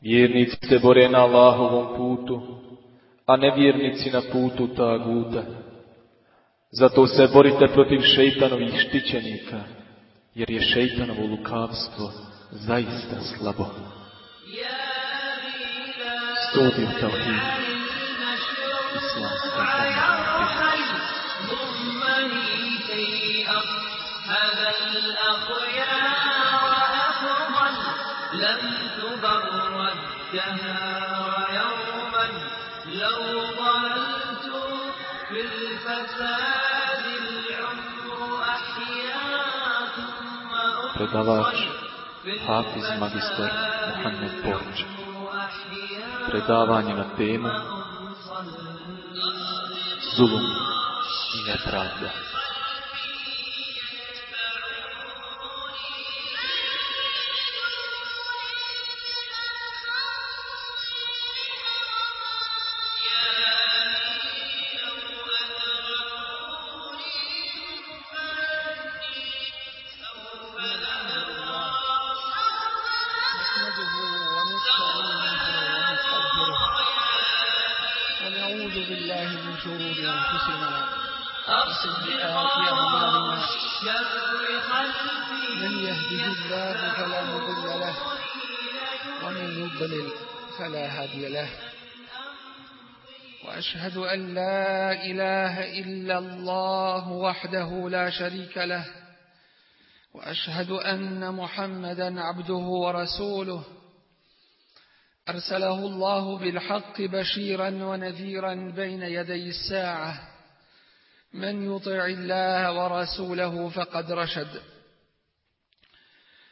Vjernici se bore na Allahovom putu, a nevjernici na putu taguta. Zato se borite protiv šeitanovih štićenika, jer je šeitanovo lukavstvo zaista slabo. Studio Tauhid. Islamska تبر الدهار يوما لو ضللت في الفساد العمر أحيا ثم Predavač Hafiz magistar Muhammed Borč. Predavanje na temu Zulum i nepravda. يضلل فلا هادي له. وأشهد أن لا إله إلا الله وحده لا شريك له. وأشهد أن محمدا عبده ورسوله. أرسله الله بالحق بشيرا ونذيرا بين يدي الساعة. من يطع الله ورسوله فقد رشد.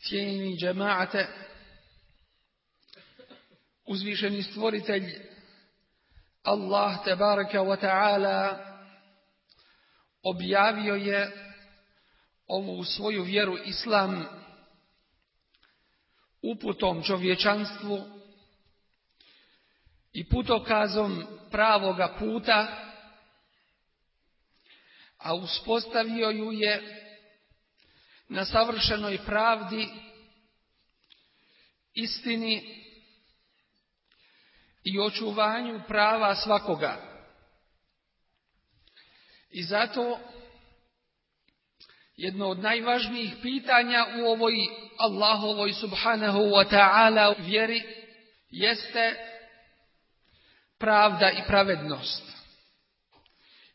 cijenjeni džemaate, uzvišeni stvoritelj Allah tebaraka wa ta'ala objavio je ovu svoju vjeru islam uputom čovječanstvu i putokazom pravoga puta, a uspostavio ju je na savršenoj pravdi, istini i očuvanju prava svakoga. I zato jedno od najvažnijih pitanja u ovoj Allahovoj subhanahu wa ta'ala vjeri jeste pravda i pravednost.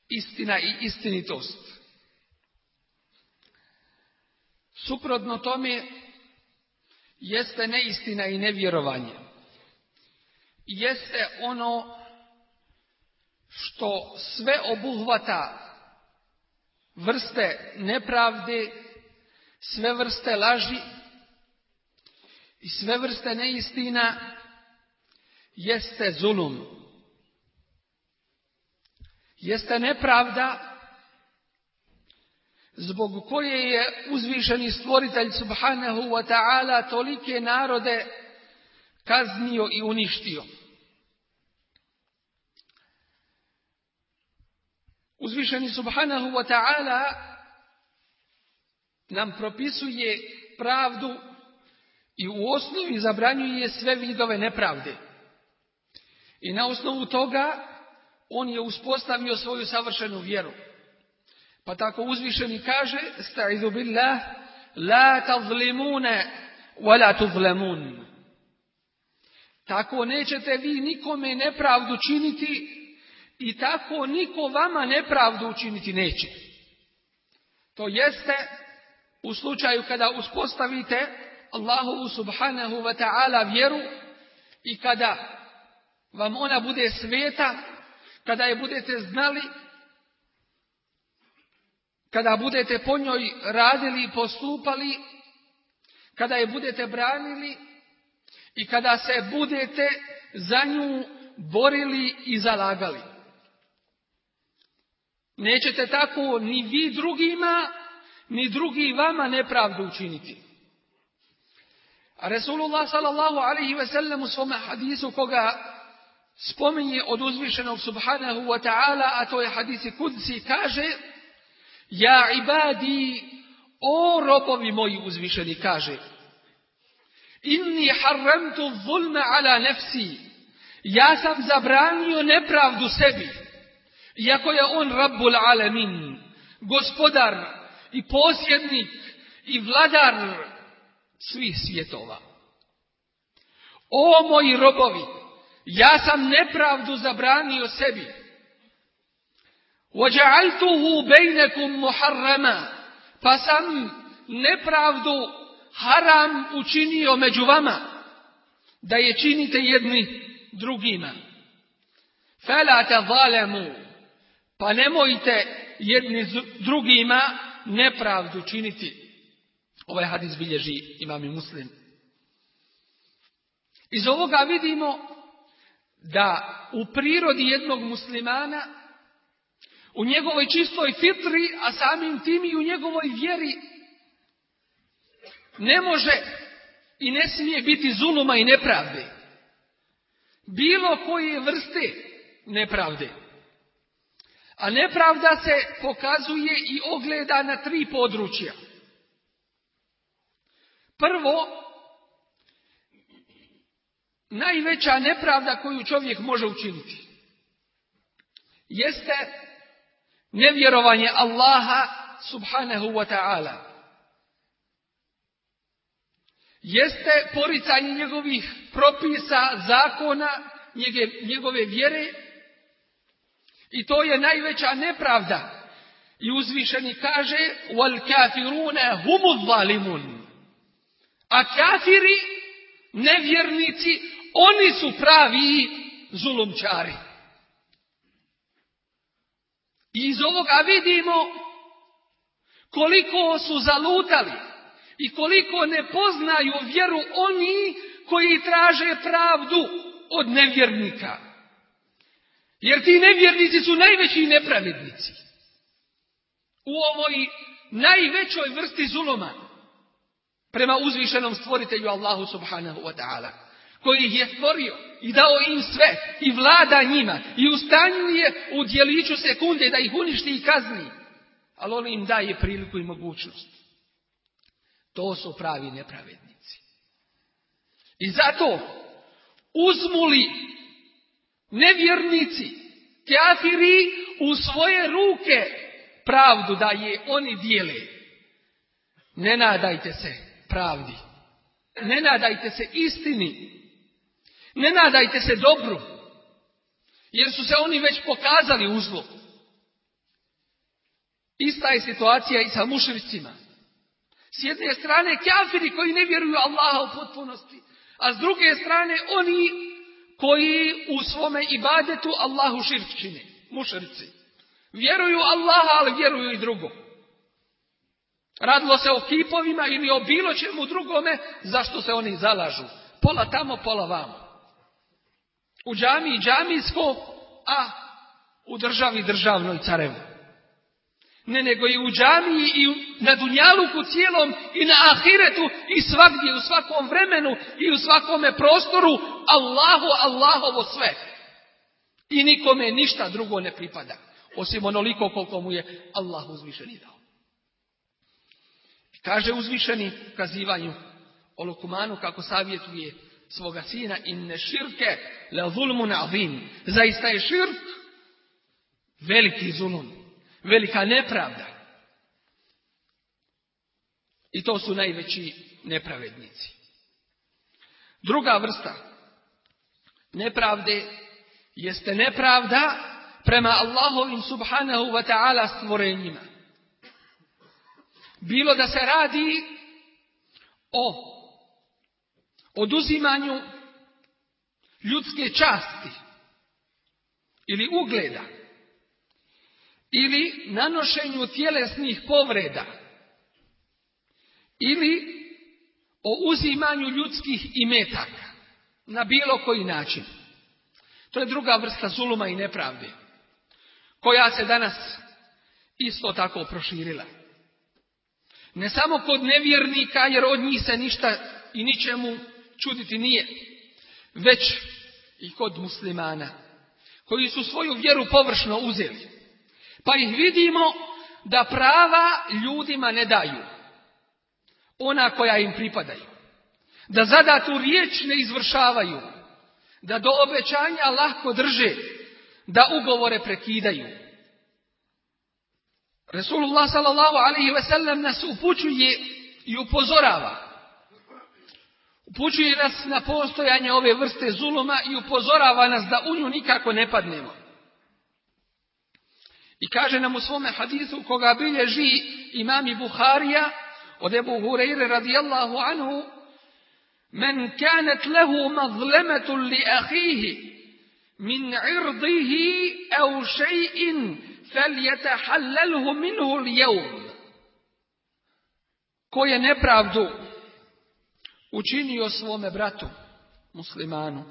Istina i istinitost. Suprotno tome jeste neistina i nevjerovanje. Jeste ono što sve obuhvata vrste nepravde, sve vrste laži i sve vrste neistina jeste zulum. Jeste nepravda zbog koje je uzvišeni stvoritelj subhanahu wa ta'ala tolike narode kaznio i uništio. Uzvišeni subhanahu wa ta'ala nam propisuje pravdu i u osnovi zabranjuje sve vidove nepravde. I na osnovu toga on je uspostavio svoju savršenu vjeru. Pa tako uzvišeni kaže, sta'idu billah, la tazlimune, wa la tuzlemun. Tako nećete vi nikome nepravdu činiti i tako niko vama nepravdu učiniti neće. To jeste u slučaju kada uspostavite Allahu subhanahu wa ta'ala vjeru i kada vam ona bude sveta, kada je budete znali, kada budete po njoj radili i postupali, kada je budete branili i kada se budete za nju borili i zalagali. Nećete tako ni vi drugima, ni drugi vama nepravdu učiniti. A Resulullah sallallahu alaihi ve sellem u svome hadisu koga spominje od uzvišenog subhanahu wa ta'ala, a to je hadisi kudsi, kaže Ja ibadi, o robovi moji uzvišeni, kaže Inni harramtu zulma ala nefsi. Ja sam zabranio nepravdu sebi. Iako je on Rabbul Alamin, gospodar i posjednik i vladar svih svjetova. O moji robovi, ja sam nepravdu zabranio sebi. وَجَعَلْتُهُ بَيْنَكُمْ مُحَرَّمًا Pa sam nepravdu haram učinio među vama, da je činite jedni drugima. فَلَا تَظَالَمُوا Pa nemojte jedni drugima nepravdu činiti. Ovaj hadis bilježi imam i muslim. Iz ovoga vidimo da u prirodi jednog muslimana, u njegovoj čistoj fitri, a samim tim i u njegovoj vjeri, ne može i ne smije biti zuluma i nepravde. Bilo koje vrste nepravde. A nepravda se pokazuje i ogleda na tri područja. Prvo, najveća nepravda koju čovjek može učiniti jeste nevjerovanje Allaha subhanahu wa ta'ala. Jeste poricanje njegovih propisa, zakona, njegove vjere i to je najveća nepravda. I uzvišeni kaže wal kafiruna humu zalimun. A kafiri, nevjernici, oni su pravi zulumčari. I iz ovoga vidimo koliko su zalutali i koliko ne poznaju vjeru oni koji traže pravdu od nevjernika. Jer ti nevjernici su najveći nepravednici. U ovoj najvećoj vrsti zuloma prema uzvišenom stvoritelju Allahu subhanahu wa ta'ala koji ih je stvorio i dao im sve i vlada njima i u je u dijeliću sekunde da ih uništi i kazni. Ali on im daje priliku i mogućnost. To su pravi nepravednici. I zato uzmuli nevjernici, kafiri u svoje ruke pravdu da je oni dijele. Ne nadajte se pravdi. Ne nadajte se istini. Ne nadajte se dobru. Jer su se oni već pokazali u zlu. Ista je situacija i sa mušricima. S jedne strane kafiri koji ne vjeruju Allaha u potpunosti. A s druge strane oni koji u svome ibadetu Allahu širk čine. Mušrici. Vjeruju Allaha, ali vjeruju i drugo. Radilo se o kipovima ili o bilo čemu drugome, zašto se oni zalažu. Pola tamo, pola vamo. U džami džamijsko, a u državi državnoj carevu. Ne, nego i u džamiji i na dunjaluku cijelom i na ahiretu i svagdje, u svakom vremenu i u svakome prostoru Allahu, Allahovo sve. I nikome ništa drugo ne pripada. Osim onoliko koliko mu je Allah uzvišeni dao. Kaže uzvišeni kazivanju o Lukumanu kako savjetuje svoga sina inne širke le zulmun azim. Zaista je širk veliki zulum, velika nepravda. I to su najveći nepravednici. Druga vrsta nepravde jeste nepravda prema Allahovim subhanahu wa ta'ala stvorenjima. Bilo da se radi o oduzimanju ljudske časti ili ugleda ili nanošenju tjelesnih povreda ili o uzimanju ljudskih imetaka na bilo koji način. To je druga vrsta zuluma i nepravde, koja se danas isto tako proširila. Ne samo kod nevjernika, jer od njih se ništa i ničemu čuditi nije, već i kod muslimana, koji su svoju vjeru površno uzeli. Pa ih vidimo da prava ljudima ne daju, ona koja im pripadaju. Da zadatu riječ ne izvršavaju, da do obećanja lahko drže, da ugovore prekidaju. Resulullah sallallahu nas upućuje i upozorava. Upućuje nas na postojanje ove vrste zuluma i upozorava nas da u nju nikako ne padnemo. I kaže nam u svome hadisu koga bilježi imami Buharija od Ebu Hureyre radijallahu anhu Men kanet lehu mazlemetu li ahihi min irdihi au šeji'in fel jetahallelhu minhu ljevm. Ko je nepravdu učinio svome bratu, muslimanu,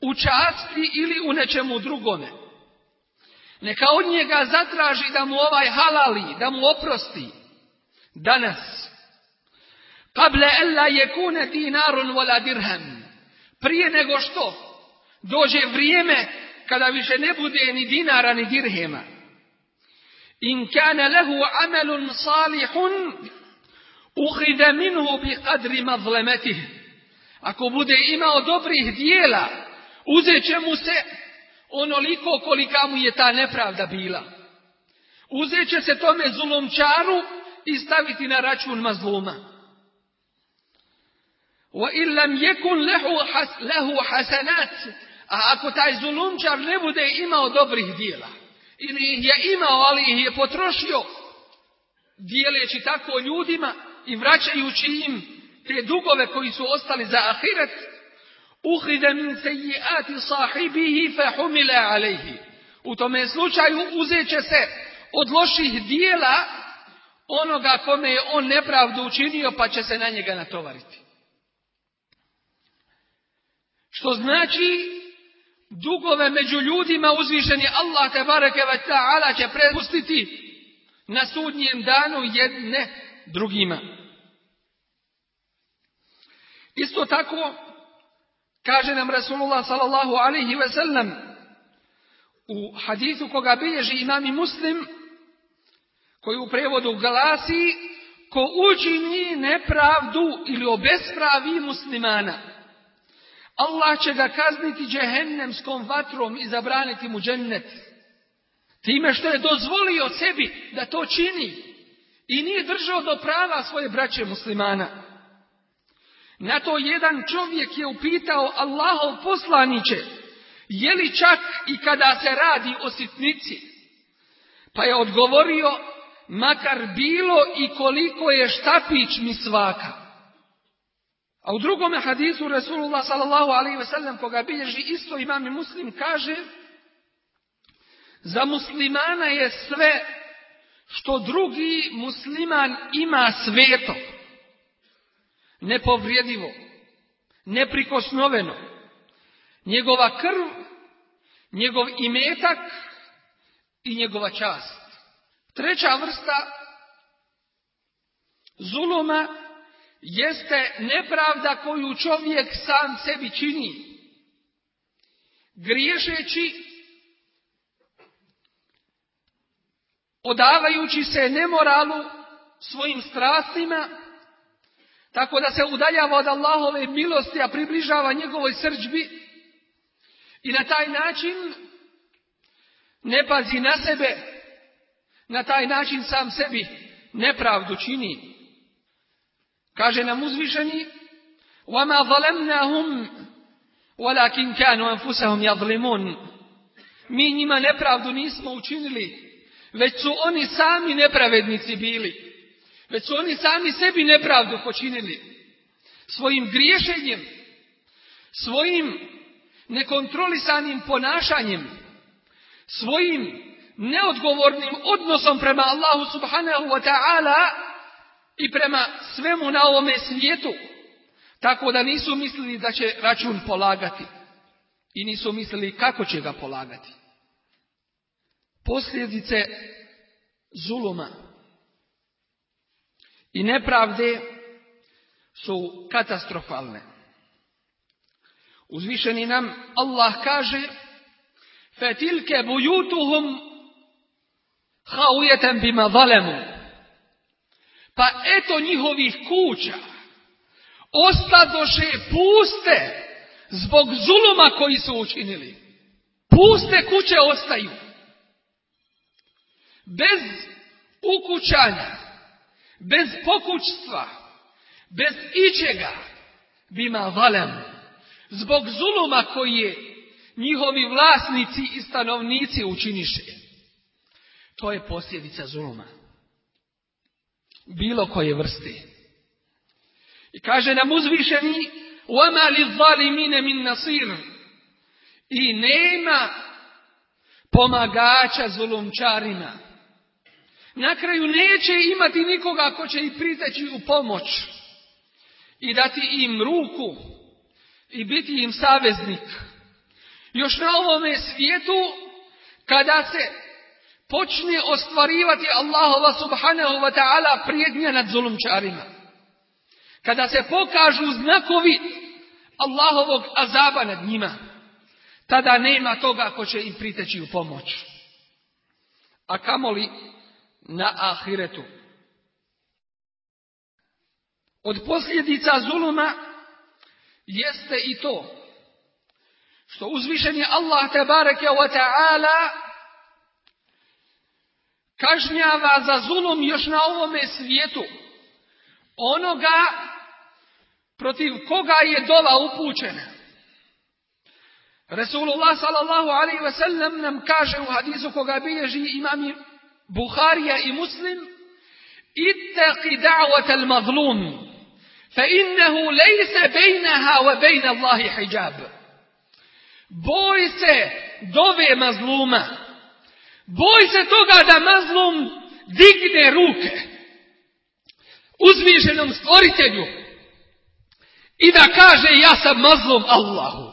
u časti ili u nečemu drugome. Neka od njega zatraži da mu ovaj halali, da mu oprosti. Danas. Kable ella je dinarun vola dirhem. Prije nego što dođe vrijeme kada više ne bude ni dinara ni dirhema. In kane lehu amelun salihun uhide minhu bi kadri mazlemetih. Ako bude imao dobrih dijela, uzet će mu se onoliko kolika mu je ta nepravda bila. Uzet će se tome zulumčaru i staviti na račun mazluma. Wa illam yakun lahu lahu hasanat, a ako taj zulumčar ne bude imao dobrih djela. ili ih je imao, ali ih je potrošio, dijeleći tako ljudima, i vraćajući im te dugove koji su ostali za ahiret, uhride min sejiati sahibihi fe humile alejhi. U tome slučaju uzet će se od loših dijela onoga kome je on nepravdu učinio, pa će se na njega natovariti. Što znači dugove među ljudima uzvišeni Allah te bareke ve taala će prepustiti na sudnjem danu jedne drugima. Isto tako kaže nam Rasulullah sallallahu alaihi ve sellem u hadisu koga bilježi imam i muslim koji u prevodu glasi ko učini nepravdu ili obespravi muslimana Allah će ga kazniti džehennemskom vatrom i zabraniti mu džennet. Time što je dozvolio sebi da to čini i nije držao do prava svoje braće muslimana. Na to jedan čovjek je upitao Allahov poslaniće, je li čak i kada se radi o sitnici? Pa je odgovorio, makar bilo i koliko je štapić mi svaka. A u drugome hadisu Rasulullah sallallahu alaihi sellem koga bilježi isto imam i muslim kaže za muslimana je sve što drugi musliman ima sveto, nepovrijedivo, neprikosnoveno, njegova krv, njegov imetak i njegova čast. Treća vrsta zuluma jeste nepravda koju čovjek sam sebi čini. Griješeći, odavajući se nemoralu svojim strastima, tako da se udaljava od Allahove milosti, a približava njegovoj srđbi i na taj način ne pazi na sebe, na taj način sam sebi nepravdu čini. Kaže nam uzvišeni وَمَا ظَلَمْنَهُمْ وَلَكِنْ كَانُوا أَنفُسَهُمْ يَظْلِمُونَ Mi njima nepravdu nismo učinili, već su oni sami nepravednici bili. Već su oni sami sebi nepravdu počinili. Svojim griješenjem, svojim nekontrolisanim ponašanjem, svojim neodgovornim odnosom prema Allahu subhanahu wa ta'ala i prema svemu na ovome svijetu, tako da nisu mislili da će račun polagati i nisu mislili kako će ga polagati Posljedice zuluma i nepravde su katastrofalne. Uzvišeni nam Allah kaže فَتِلْكَ بُيُوتُهُمْ خَاوِيَةً بِمَا ظَلَمُوا Pa eto njihovih kuća ostadoše puste zbog zuluma koji su učinili. Puste kuće ostaju. Bez ukućanja, bez pokućstva, bez ičega, bima valem, zbog zuluma koji je njihovi vlasnici i stanovnici učiniše. To je posljedica zuluma. Bilo koje vrste. I kaže nam uzvišeni, وَمَا لِلظَّالِمِينَ مِن نَصِيرٍ I nema pomagača zulumčarima. Na kraju neće imati nikoga ko će ih priteći u pomoć i dati im ruku i biti im saveznik. Još na ovome svijetu, kada se počne ostvarivati Allahova subhanahu wa ta'ala prijednja nad zulumčarima. Kada se pokažu znakovi Allahovog azaba nad njima, tada nema toga ko će im priteći u pomoć. A kamoli na ahiretu. Od posljedica zuluma jeste i to što uzvišen je Allah tebareke wa ta'ala kažnjava za zulum još na ovome svijetu onoga protiv koga je dova upućena. Resulullah sallallahu alaihi ve sellem nam kaže u hadisu koga bilježi imam Buharija i Muslim ittaqi da'wat al-mazlum fa innahu laysa bainaha wa bain Allahi hijab. Boj se dove mazluma. Boj se toga da mazlum digne ruke uzvišenom stvoritelju i da kaže ja sam mazlum Allahu.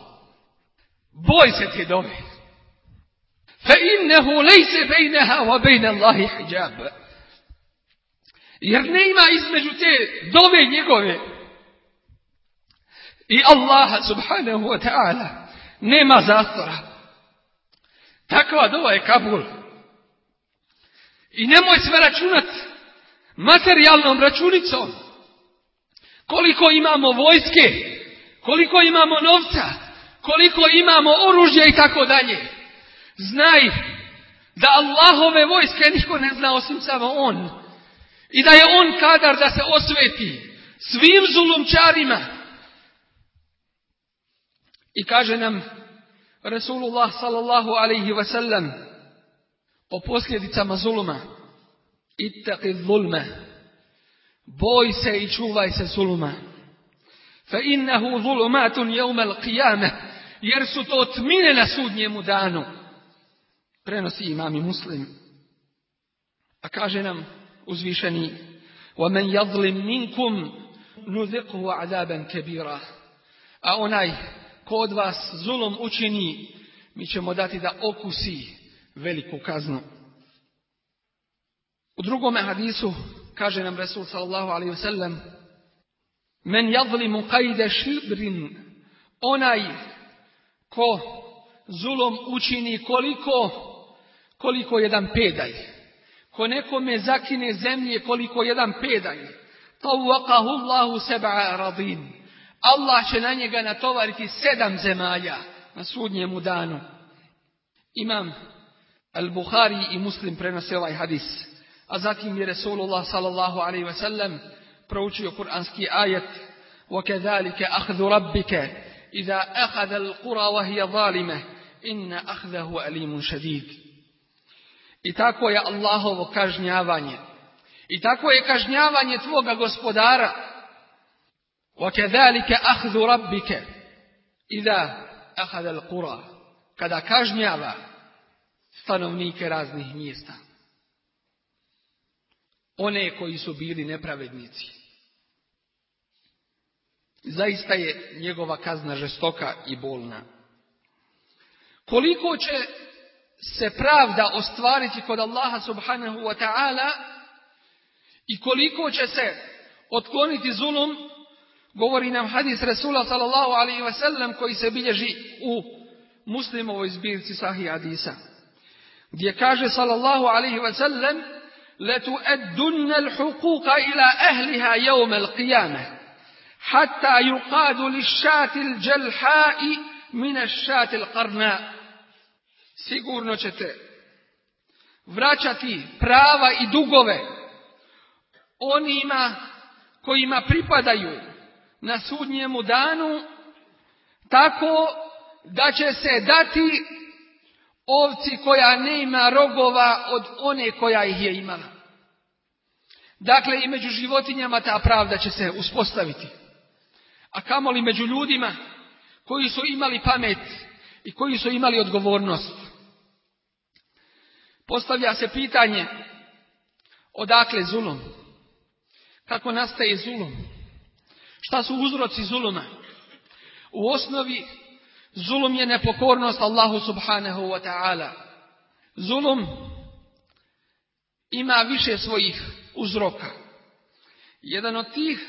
Boj se te dove. Lejse bejneha wa bejne Allahi hijab. Jer ne ima između te dove njegove i Allaha subhanahu wa ta'ala nema zastora. Takva dova je Kabul. I nemoj sve računat materijalnom računicom. Koliko imamo vojske, koliko imamo novca, koliko imamo oružja i tako dalje. Znaj da Allahove vojske niko ne zna osim samo On. I da je On kadar da se osveti svim zulumčarima. I kaže nam Resulullah sallallahu alaihi wa sallam o posljedicama zuluma. Ittaqi zulme. Boj se i čuvaj se zuluma. Fa innahu zulumatun jevmel qiyame. Jer su to tmine na sudnjemu danu Prenosi imam i muslim. A kaže nam uzvišeni وَمَنْ يَظْلِمْ مِنْكُمْ نُذِقْهُ عَذَابًا كَبِيرًا A onaj ko od vas zulom učini, mi ćemo dati da okusi veliku kaznu. U drugome hadisu kaže nam Resul sallallahu alaihi wa sallam Men jadlimu kajde šibrin onaj ko zulom učini koliko koliko jedan pedaj. Ko nekome zakine zemlje koliko jedan pedaj. Tawakahu Allahu seba radin. Allah će na njega natovariti sedam zemalja na sudnjemu danu. Imam Al-Bukhari i Muslim prenose ovaj hadis. A zatim je Resulullah sallallahu alaihi ve sellem proučio kuranski ajet وَكَذَلِكَ أَخْذُ رَبِّكَ إِذَا أَخَذَ الْقُرَى وَهِيَ ظَالِمَةٌ إِنَّ أَخْذَهُ أَلِيمٌ شَدِيدٌ I tako je Allahovo kažnjavanje. I tako je kažnjavanje tvoga gospodara. وَكَذَلِكَ أَخْذُ رَبِّكَ إِذَا أَخَذَ الْقُرَى Kada kažnjava stanovnike raznih mjesta. one koji su bili nepravednici. Zaista je njegova kazna žestoka i bolna. Koliko će se pravda ostvariti kod Allaha subhanahu wa ta'ala i koliko će se otkloniti zulum, govori nam hadis Rasula sallallahu alaihi wa sallam koji se bilježi u muslimovoj zbirci sahih hadisa. Gdje kaže sallallahu alaihi wa sallam لتؤدن الحقوق إلى أهلها يوم القيامة حتى يقاد للشاة الجلحاء من الشاة القرناء sigurno ćete vraćati prava i dugove onima kojima pripadaju na sudnjemu danu tako da će se dati ovci koja ne ima rogova od one koja ih je imala. Dakle, i među životinjama ta pravda će se uspostaviti. A kamoli među ljudima koji su imali pamet i koji su imali odgovornost. Postavlja se pitanje odakle zulum? Kako nastaje zulum? Šta su uzroci zuluma? U osnovi zulum je nepokornost Allahu subhanahu wa ta'ala. Zulum ima više svojih uzroka. Jedan od tih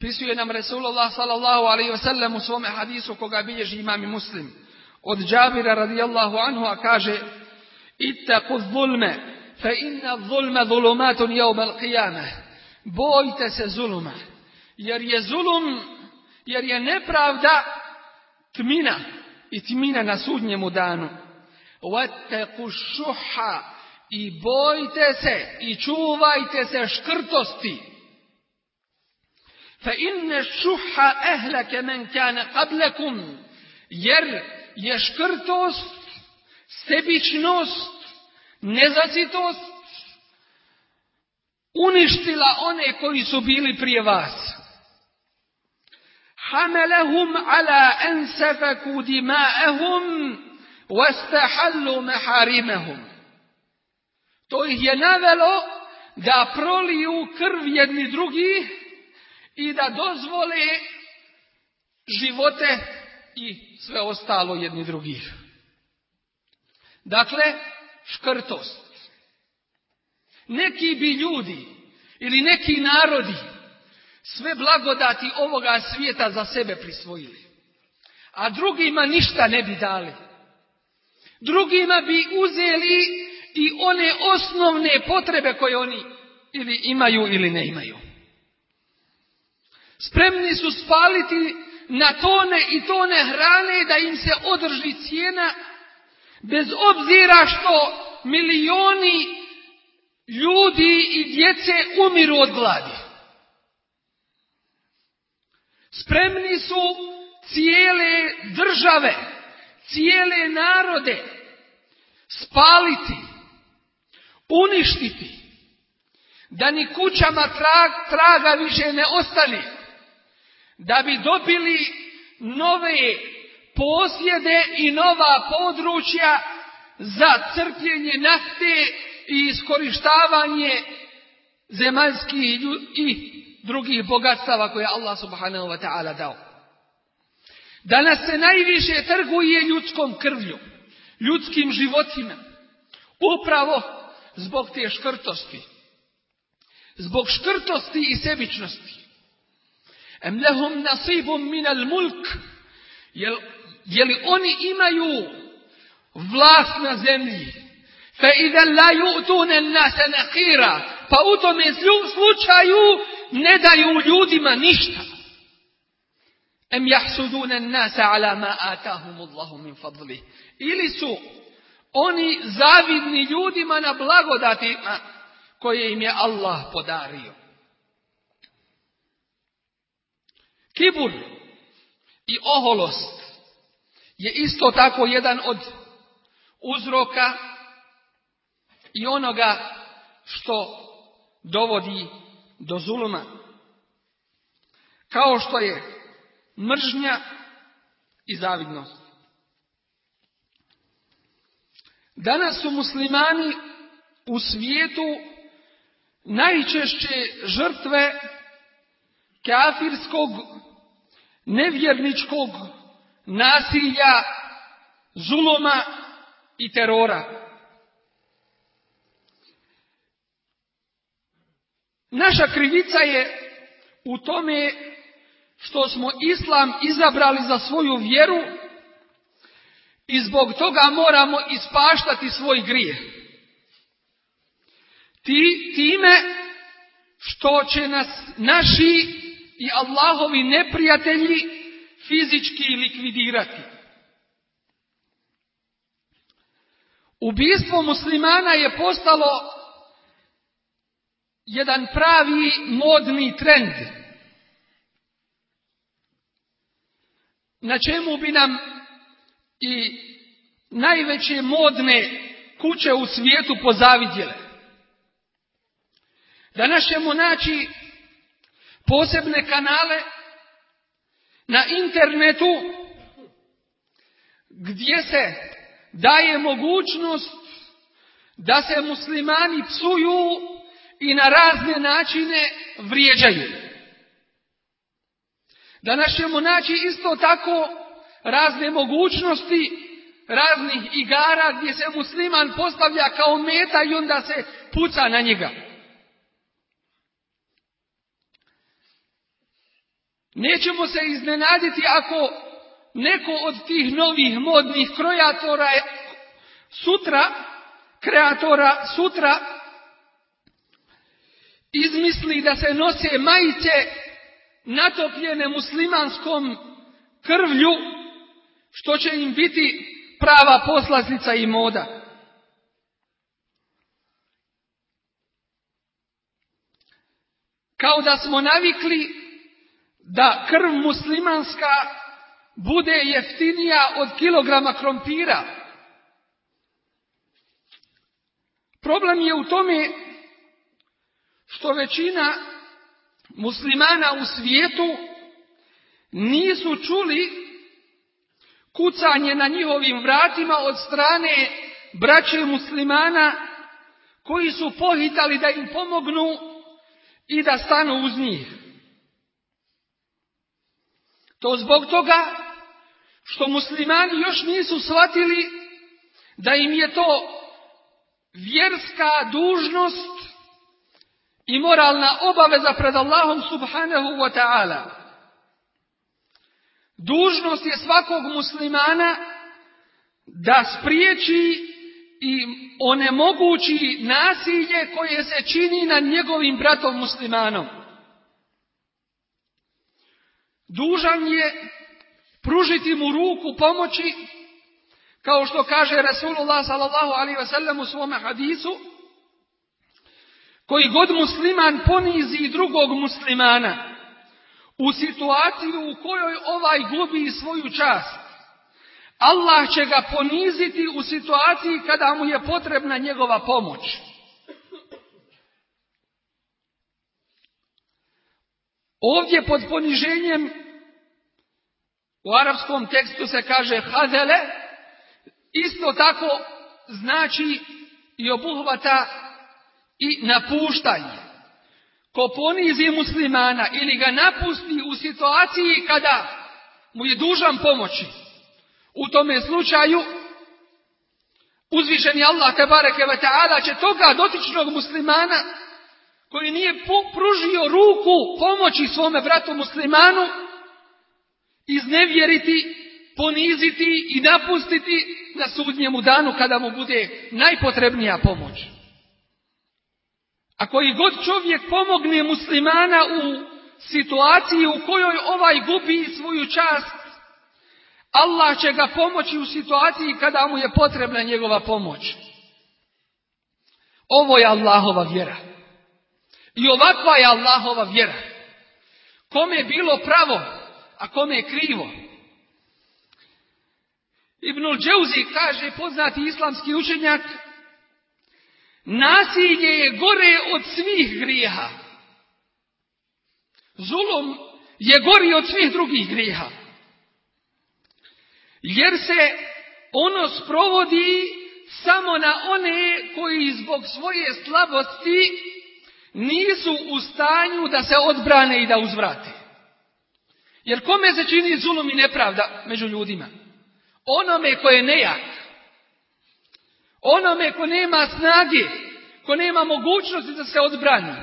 pisuje nam Resulullah sallallahu alaihi wa sallam u svome hadisu koga bilježi imam i muslim. Od Džabira radijallahu anhu a kaže Ittaku zulme, fa inna zulme zulumatun jevme al Bojte se zuluma, jer je zulum, jer je nepravda tmina i tmina na sudnjemu danu. Vateku šuha i bojte se i čuvajte se škrtosti. Fa inne šuha ehleke men kane qablekum, jer je škrtost, sebičnost, nezacitost, uništila one koji su bili prije vas. Hamelehum ala ensefeku dima'ehum wastahallu meharimehum. To ih je navelo da proliju krv jedni drugi i da dozvole živote i sve ostalo jedni drugih. Dakle, škrtost. Neki bi ljudi ili neki narodi sve blagodati ovoga svijeta za sebe prisvojili. A drugima ništa ne bi dali. Drugima bi uzeli i one osnovne potrebe koje oni ili imaju ili ne imaju. Spremni su spaliti na tone i tone hrane da im se održi cijena bez obzira što milioni ljudi i djece umiru od gladi. Spremni su cijele države, cijele narode spaliti, uništiti, da ni kućama traga više ne ostane, da bi dobili nove posjede i nova područja za crpljenje nafte i iskorištavanje zemaljskih i drugih bogatstava koje Allah subhanahu wa ta'ala dao. Danas se najviše trguje ljudskom krvlju, ljudskim životima. Upravo zbog te škrtosti. Zbog škrtosti i sebičnosti. Em lehum nasibum minal mulk. Jel, je li oni imaju vlast na zemlji? Fa idan la ju'tune nase nakira. Pa u tome slučaju ne daju ljudima ništa. Em jahsudune nasa ala ma atahum Allahu min fadli. Ili su oni zavidni ljudima na blagodatima koje im je Allah podario. Kibur i oholost je isto tako jedan od uzroka i onoga što dovodi do zuluma. Kao što je mržnja i zavidnost. Danas su muslimani u svijetu najčešće žrtve kafirskog, nevjerničkog nasilja, zuloma i terora. Naša krivica je u tome što smo islam izabrali za svoju vjeru i zbog toga moramo ispaštati svoj grijeh. Ti, time što će nas naši i Allahovi neprijatelji fizički likvidirati. Ubijstvo muslimana je postalo jedan pravi modni trend. Na čemu bi nam i najveće modne kuće u svijetu pozavidjele. Danas ćemo naći posebne kanale na internetu gdje se daje mogućnost da se muslimani psuju i na razne načine vrijeđaju. Danas ćemo naći isto tako razne mogućnosti raznih igara gdje se musliman postavlja kao meta i onda se puca na njega. Nećemo se iznenaditi ako neko od tih novih modnih krojatora sutra, kreatora sutra izmisli da se nose majice natopljene muslimanskom krvlju, što će im biti prava poslastica i moda. Kao da smo navikli da krv muslimanska bude jeftinija od kilograma krompira. Problem je u tome što većina muslimana u svijetu nisu čuli kucanje na njihovim vratima od strane braće muslimana koji su pohitali da im pomognu i da stanu uz njih. To zbog toga što muslimani još nisu shvatili da im je to vjerska dužnost i moralna obaveza pred Allahom subhanahu wa ta'ala. Dužnost je svakog muslimana da spriječi i onemogući nasilje koje se čini nad njegovim bratom muslimanom. Dužan je pružiti mu ruku pomoći, kao što kaže Rasulullah sallallahu alaihi ve sellem u svome hadisu, koji god musliman ponizi drugog muslimana u situaciju u kojoj ovaj gubi svoju čast, Allah će ga poniziti u situaciji kada mu je potrebna njegova pomoć. Ovdje pod poniženjem u arapskom tekstu se kaže hadele, isto tako znači i obuhvata i napuštanje. Ko ponizi muslimana ili ga napusti u situaciji kada mu je dužan pomoći, u tome slučaju uzvišeni Allah će toga dotičnog muslimana koji nije pružio ruku pomoći svome bratu muslimanu iznevjeriti, poniziti i napustiti na sudnjemu danu kada mu bude najpotrebnija pomoć. A koji god čovjek pomogne muslimana u situaciji u kojoj ovaj gubi svoju čast, Allah će ga pomoći u situaciji kada mu je potrebna njegova pomoć. Ovo je Allahova vjera. I ovakva je Allahova vjera. Kome je bilo pravo, a kome je krivo. Ibnul Džauzi kaže, poznati islamski učenjak, Nasilje je gore od svih grijeha. Zulom je gori od svih drugih grijeha. Jer se ono sprovodi samo na one koji zbog svoje slabosti nisu u stanju da se odbrane i da uzvrate. Jer kome se čini zulum i nepravda među ljudima? Onome ko je nejak. Onome ko nema snage, ko nema mogućnosti da se odbrani.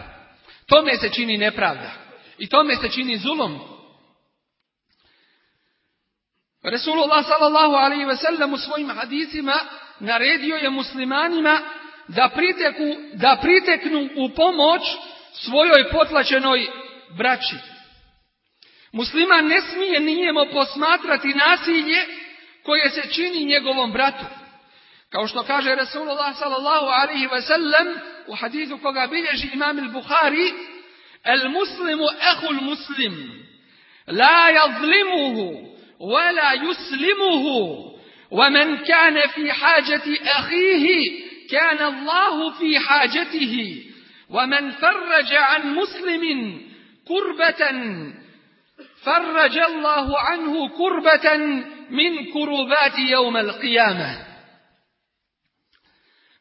Tome se čini nepravda. I tome se čini zulom. Resulullah sallallahu alaihi ve sellem u svojim hadisima naredio je muslimanima da, priteku, da priteknu u pomoć svojoj potlačenoj braći. Musliman ne smije nijemo posmatrati nasilje koje se čini njegovom bratu. Kao što kaže Rasulullah sallallahu alaihi ve sellem u hadisu koga bilježi imam il-Bukhari, el muslimu ehul muslim, la jazlimuhu, ولا يسلمه ومن كان في حاجة أخيه كان الله في حاجته ومن فرج عن مسلم كربة فرج الله عنه كربة من كربات يوم القيامة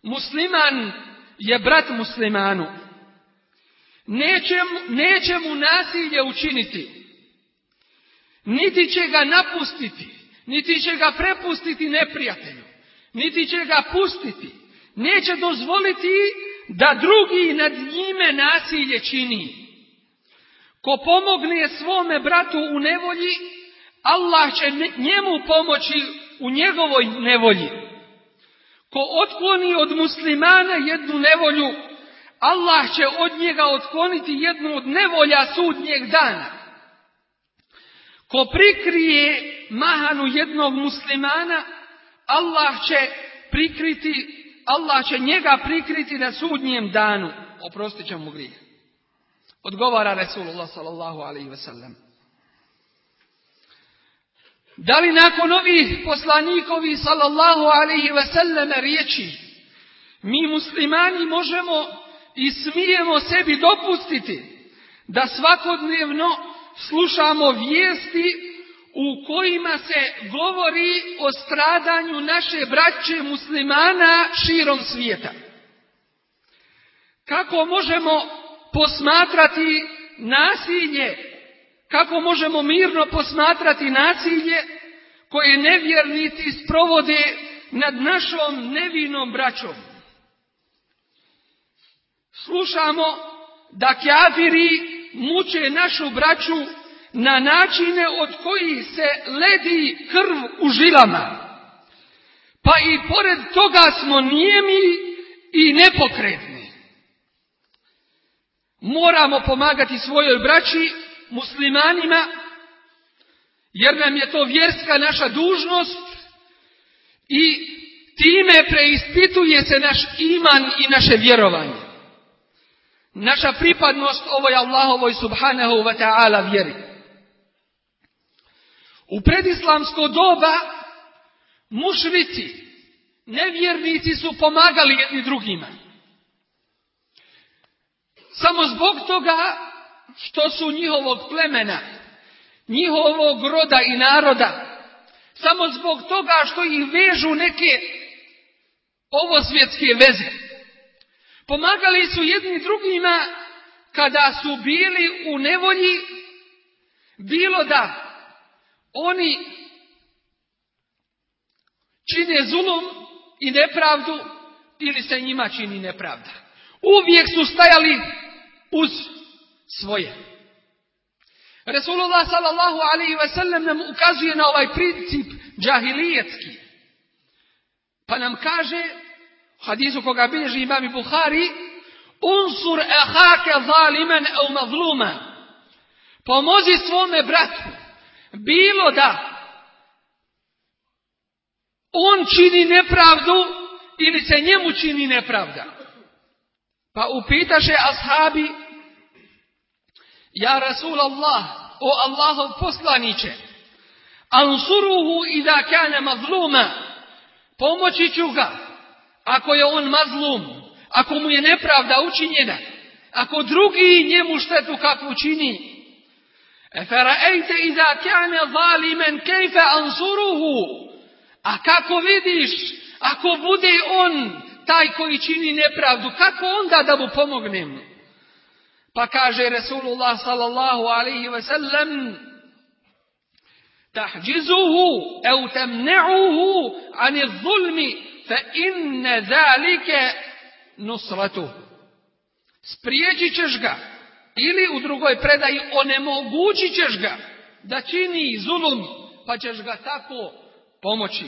musliman je brat muslimanu. Neće, neće mu nasilje učiniti. Niti će ga napustiti, niti će ga prepustiti neprijatelju, niti će ga pustiti. Neće dozvoliti da drugi nad njime nasilje čini. Ko pomogne svome bratu u nevolji, Allah će njemu pomoći u njegovoj nevolji. Ko otkloni od muslimana jednu nevolju, Allah će od njega otkloniti jednu od nevolja sudnjeg dana. Ko prikrije mahanu jednog muslimana, Allah će prikriti, Allah će njega prikriti na sudnjem danu. Oprostit će mu grijeh. Odgovara Resulullah sallallahu alaihi ve sellem. Da li nakon ovih poslanikovi sallallahu alaihi ve sellem riječi mi muslimani možemo i smijemo sebi dopustiti da svakodnevno slušamo vijesti u kojima se govori o stradanju naše braće muslimana širom svijeta. Kako možemo posmatrati nasilje, kako možemo mirno posmatrati nasilje koje nevjernici sprovode nad našom nevinom braćom. Slušamo da kjafiri muče našu braću na načine od kojih se ledi krv u žilama. Pa i pored toga smo nijemi i nepokretni. Moramo pomagati svojoj braći, muslimanima, jer nam je to vjerska naša dužnost i time preispituje se naš iman i naše vjerovanje. Naša pripadnost ovoj Allahovoj subhanahu wa ta'ala vjeri. U predislamsko doba mušrici, nevjernici su pomagali jedni drugima. Samo zbog toga što su njihovog plemena, njihovog roda i naroda, samo zbog toga što ih vežu neke ovosvjetske veze. Pomagali su jedni drugima kada su bili u nevolji, bilo da oni čine zulum i nepravdu ili se njima čini nepravda. Uvijek su stajali uz svoje. Resulullah sallallahu alaihi ve sellem nam ukazuje na ovaj princip džahilijetski. Pa nam kaže, hadisu koga bilježi imam Buhari, unsur ahake zaliman au mazluman. Pomozi svome bratu, bilo da on čini nepravdu ili se njemu čini nepravda. Pa upitaše ashabi, ja Rasul Allah, o Allahov poslaniće, ansuruhu i da kane mazluma, pomoći ću ga, ako je on mazlum, ako mu je nepravda učinjena, ako drugi njemu štetu kakvu čini, Efera'ejte iza kane zalimen kejfe ansuruhu. A kako vidiš, ako bude on taj koji čini nepravdu, kako onda da mu pomognem? Pa kaže Resulullah sallallahu alaihi ve sellem tahđizuhu au temne'uhu ani zulmi fa inne zalike nusratu. Spriječit ćeš ga ili u drugoj predaji onemogućit ćeš ga da čini zulum pa ćeš ga tako pomoći.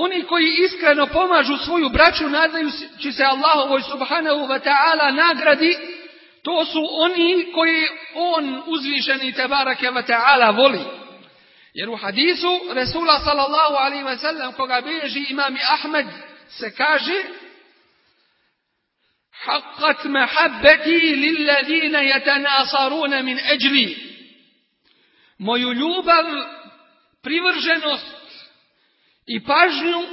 Oni koji iskreno pomažu svoju braću nadajući se Allahovoj subhanahu wa ta'ala nagradi, to su oni koji on uzvišeni tebarake wa ta'ala voli. Jer u hadisu Resula sallallahu alaihi wa sallam koga bilježi imami Ahmed se kaže حقت محبتي للذين يتناصرون min أجلي moju ljubav, privrženost i pažnju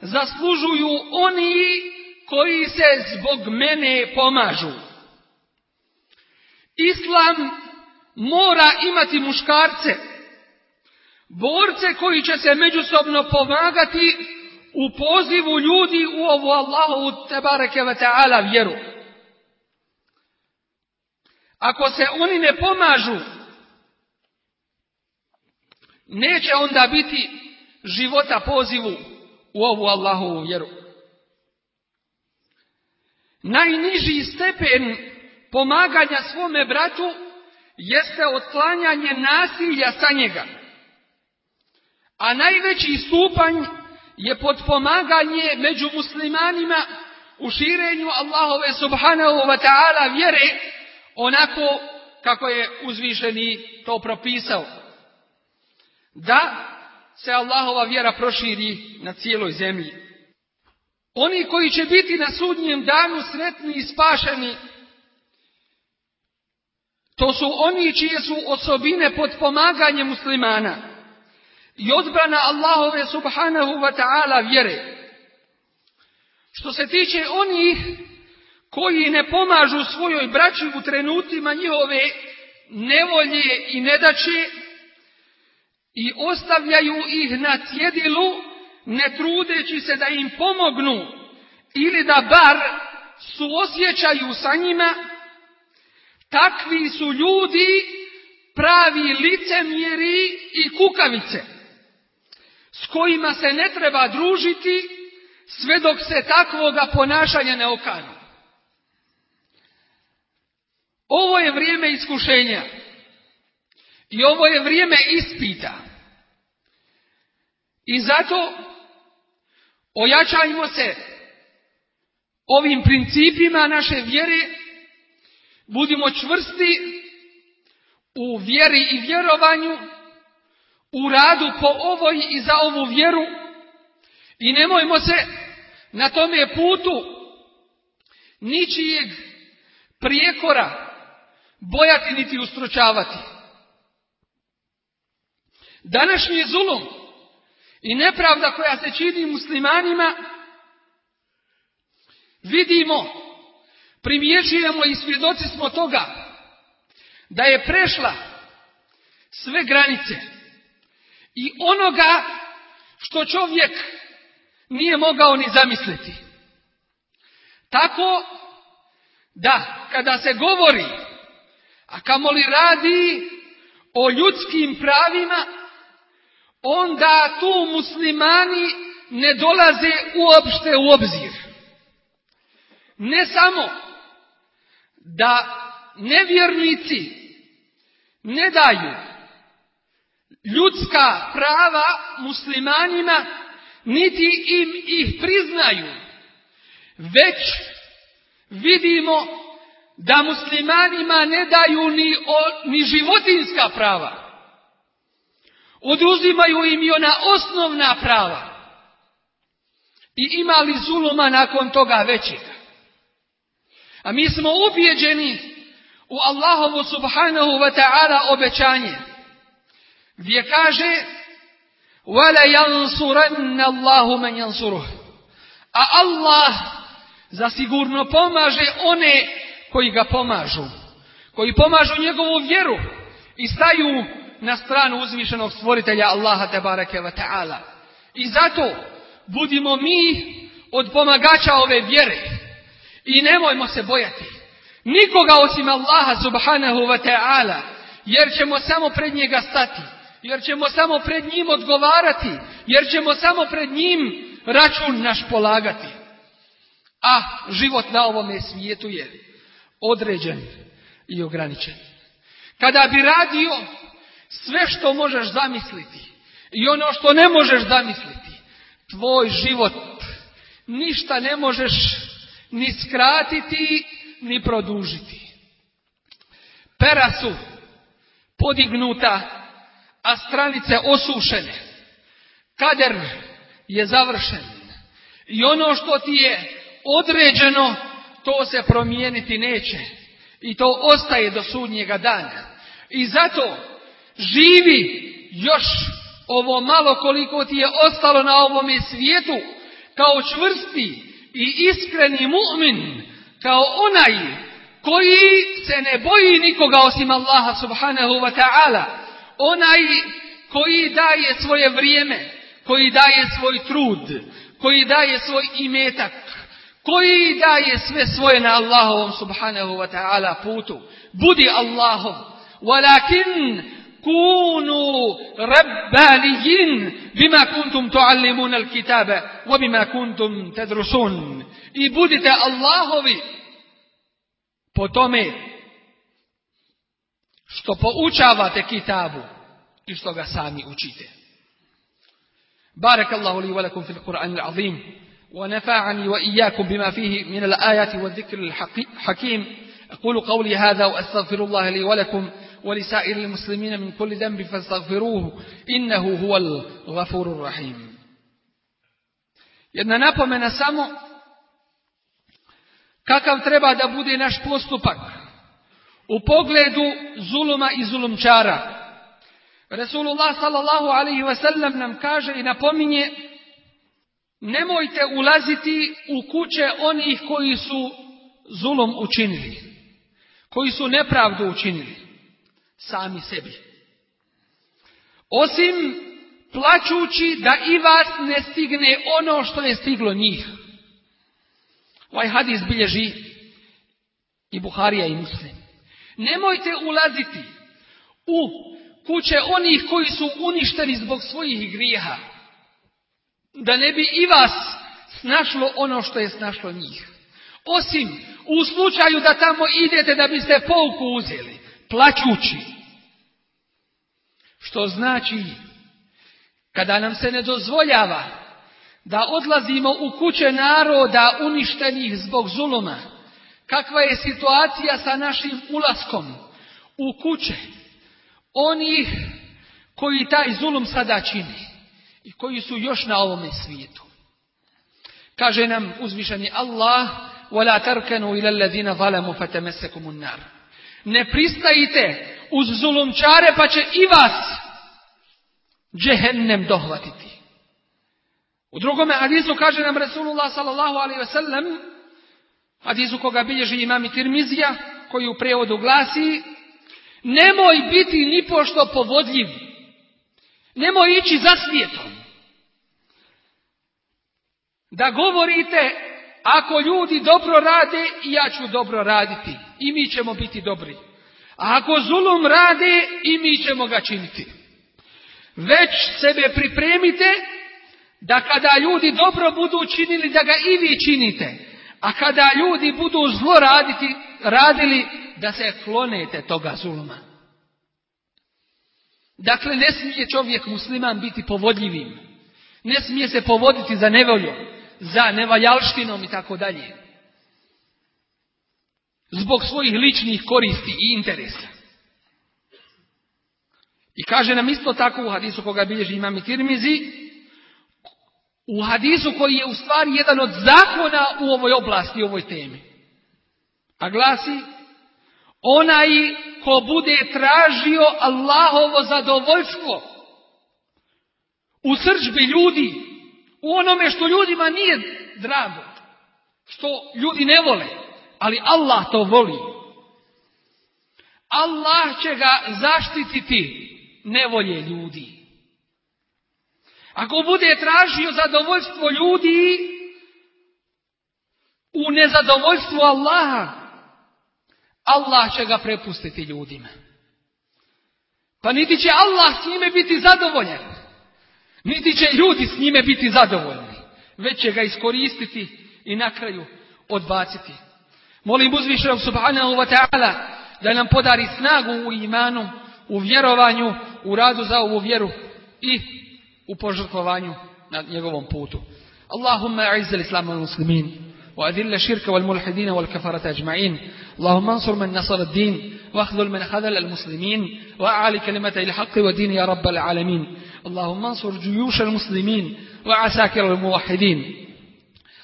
zaslužuju oni koji se zbog mene pomažu. Islam mora imati muškarce, borce koji će se međusobno pomagati u pozivu ljudi u ovu Allahovu tebareke ve ta'ala vjeru. Ako se oni ne pomažu, neće onda biti života pozivu u ovu Allahovu vjeru. Najniži stepen pomaganja svome bratu jeste otklanjanje nasilja sa njega. A najveći stupanj je podpomaganje među muslimanima u širenju Allahove subhanahu wa ta'ala vjere onako kako je uzvišeni to propisao. Da se Allahova vjera proširi na cijeloj zemlji. Oni koji će biti na sudnjem danu sretni i spašeni, to su oni čije su osobine pod pomaganje muslimana i odbrana Allahove subhanahu wa ta'ala vjere. Što se tiče onih koji ne pomažu svojoj braći u trenutima njihove nevolje i nedaće, i ostavljaju ih na cjedilu ne trudeći se da im pomognu ili da bar suosjećaju sa njima, takvi su ljudi pravi licemjeri i kukavice s kojima se ne treba družiti sve dok se takvoga ponašanja ne okanu. Ovo je vrijeme iskušenja. I ovo je vrijeme ispita. I zato ojačajmo se ovim principima naše vjere, budimo čvrsti u vjeri i vjerovanju, u radu po ovoj i za ovu vjeru i nemojmo se na tome putu ničijeg prijekora bojati niti ustročavati. Današnji zulum i nepravda koja se čini muslimanima, vidimo, primjećujemo i svjedoci smo toga da je prešla sve granice i onoga što čovjek nije mogao ni zamisliti. Tako da kada se govori, a kamoli radi o ljudskim pravima, onda tu muslimani ne dolaze uopšte u obzir. Ne samo da nevjernici ne daju ljudska prava muslimanima, niti im ih priznaju, već vidimo da muslimanima ne daju ni, o, ni životinska prava. Oduzimaju im i ona osnovna prava. I imali zuluma nakon toga većega. A mi smo ubijeđeni u Allahovu subhanahu wa ta'ala obećanje. Gdje kaže وَلَا يَنْصُرَنَّ اللَّهُ مَنْ يَنْصُرُهُ A Allah zasigurno pomaže one koji ga pomažu. Koji pomažu njegovu vjeru i staju na stranu uzvišenog stvoritelja Allaha tebareke wa ta'ala. I zato budimo mi od pomagača ove vjere. I nemojmo se bojati. Nikoga osim Allaha subhanahu wa ta'ala, jer ćemo samo pred njega stati, jer ćemo samo pred njim odgovarati, jer ćemo samo pred njim račun naš polagati. A život na ovome svijetu je određen i ograničen. Kada bi radio sve što možeš zamisliti i ono što ne možeš zamisliti, tvoj život ništa ne možeš ni skratiti, ni produžiti. Pera su podignuta, a stranice osušene. Kader je završen. I ono što ti je određeno, to se promijeniti neće. I to ostaje do sudnjega dana. I zato živi još ovo malo koliko ti je ostalo na ovome svijetu kao čvrsti i iskreni mu'min, kao onaj koji se ne boji nikoga osim Allaha subhanahu wa ta'ala, onaj koji daje svoje vrijeme, koji daje svoj trud, koji daje svoj imetak, koji daje sve svoje na Allahovom subhanahu wa ta'ala putu. Budi Allahom. Walakin rabbaniyin bima kuntum tuallimuna al-kitaba wa bima kuntum tadrusun. I budite Allahovi po tome što poučavate kitabu i što ga. بارك الله لي ولكم في القرآن العظيم ونفعني وإياكم بما فيه من الآيات والذكر الحكيم أقول قولي هذا وأستغفر الله لي ولكم ولسائر المسلمين من كل ذنب فاستغفروه إنه هو الغفور الرحيم Jedna napomena samo kakav treba da bude naš postupak u pogledu zuluma i zulumčara. Resulullah sallallahu alaihi wasallam nam kaže i napominje nemojte ulaziti u kuće onih koji su zulum učinili, koji su nepravdu učinili sami sebi. Osim plaćući da i vas ne stigne ono što je stiglo njih. Ovaj hadis bilježi i Buharija i Muslim. Nemojte ulaziti u kuće onih koji su uništeni zbog svojih grijeha. Da ne bi i vas snašlo ono što je snašlo njih. Osim u slučaju da tamo idete da biste pouku uzeli, plaćući. Što znači, kada nam se ne dozvoljava da odlazimo u kuće naroda uništenih zbog zuluma, kakva je situacija sa našim ulaskom u kuće onih koji taj zulum sada čini i koji su još na ovome svijetu. Kaže nam uzvišeni Allah وَلَا تَرْكَنُوا إِلَى الَّذِينَ ظَلَمُوا فَتَمَسَّكُمُ النَّارِ ne pristajite uz zulumčare pa će i vas džehennem dohvatiti. U drugome hadisu kaže nam Rasulullah sallallahu alaihi wasallam, hadisu koga bilježi imam i Tirmizija, koji u prevodu glasi, nemoj biti ni pošto povodljiv, nemoj ići za svijetom. Da govorite, ako ljudi dobro rade, i ja ću dobro raditi, i mi ćemo biti dobri. A ako zulum rade, i mi ćemo ga činiti. Već sebe pripremite, da kada ljudi dobro budu činili, da ga i vi činite. A kada ljudi budu zlo raditi, radili, da se klonete toga zuluma. Dakle, ne smije čovjek musliman biti povodljivim. Ne smije se povoditi za nevoljom, za nevajalštinom i tako dalje. Zbog svojih ličnih koristi i interesa. I kaže nam isto tako u hadisu koga bilježi imam i Tirmizi, u hadisu koji je u stvari jedan od zakona u ovoj oblasti, u ovoj temi. A glasi, onaj ko bude tražio Allahovo zadovoljstvo u srđbi ljudi, u onome što ljudima nije drago, što ljudi ne vole, ali Allah to voli. Allah će ga zaštititi nevolje ljudi. Ako bude tražio zadovoljstvo ljudi u nezadovoljstvu Allaha, Allah će ga prepustiti ljudima. Pa niti će Allah s njime biti zadovoljan, niti će ljudi s njime biti zadovoljni, već će ga iskoristiti i na kraju odbaciti. Molim uzvišenog subhanahu wa ta'ala da nam podari snagu u imanu, u vjerovanju, u radu za ovu vjeru i u požrtvovanju na njegovom putu. Allahumma a'izz al-islam wal muslimin وأذل الشرك والملحدين والكفرة أجمعين اللهم انصر من نصر الدين واخذل من خذل المسلمين وأعلي كلمة الحق ودين يا رب العالمين اللهم انصر جيوش المسلمين وعساكر الموحدين.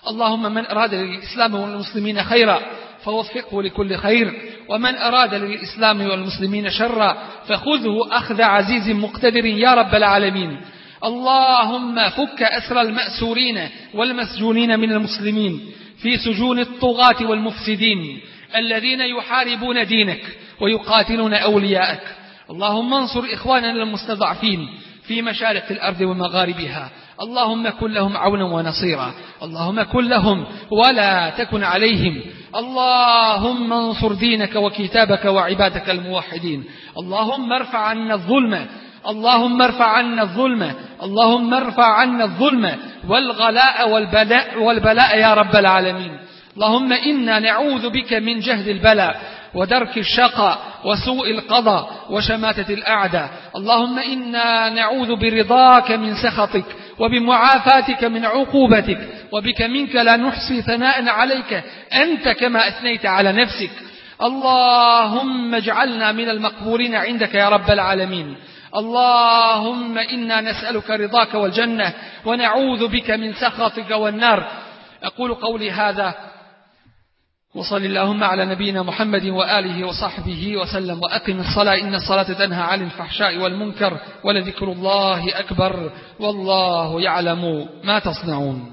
اللهم من أراد للإسلام والمسلمين خيرا فوفقه لكل خير ومن أراد للإسلام والمسلمين شرا فخذه أخذ عزيز مقتدر يا رب العالمين. اللهم فك أسر المأسورين والمسجونين من المسلمين في سجون الطغاة والمفسدين الذين يحاربون دينك ويقاتلون أولياءك. اللهم انصر إخواننا المستضعفين في مشارق الأرض ومغاربها. اللهم كن لهم عونا ونصيرا. اللهم كن لهم ولا تكن عليهم. اللهم انصر دينك وكتابك وعبادك الموحدين. اللهم ارفع عنا الظلم. اللهم ارفع عنا الظلم. اللهم ارفع عنا الظلم. والغلاء والبلاء, والبلاء يا رب العالمين. اللهم إنا نعوذ بك من جهد البلاء. ودرك الشقاء وسوء القضاء وشماتة الأعداء اللهم إنا نعوذ برضاك من سخطك وبمعافاتك من عقوبتك وبك منك لا نحصي ثناء عليك. أنت كما أثنيت على نفسك. اللهم اجعلنا من المقبولين عندك يا رب العالمين. اللهم إنا نسألك رضاك والجنة ونعوذ بك من سخطك والنار. أقول قولي هذا وصل اللهم على نبينا محمد وآله وصحبه وسلم وأقم الصلاة إن الصلاة تنهى عن الفحشاء والمنكر ولذكر الله أكبر والله يعلم ما تصنعون